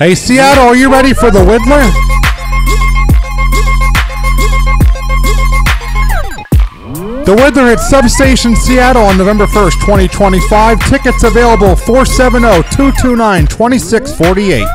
Hey, Seattle, are you ready for the Whittler? The Whittler at Substation Seattle on November 1st, 2025. Tickets available 470 229 2648.